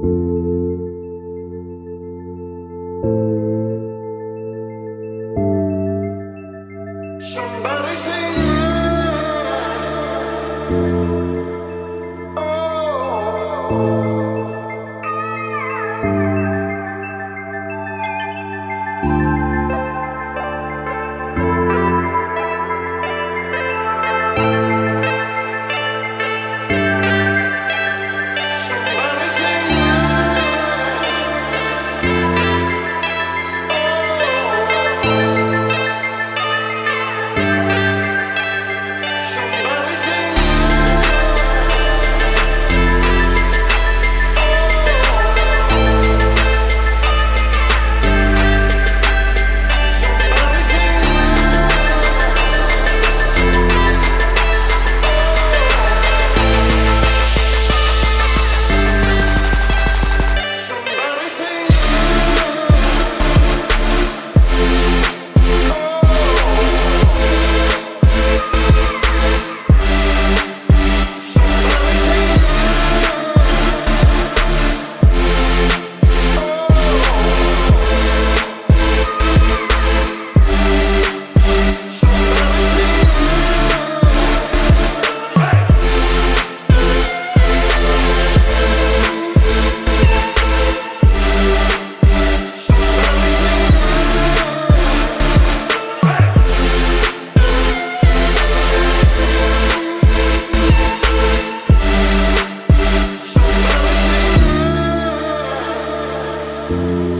Somebody say yeah. Oh.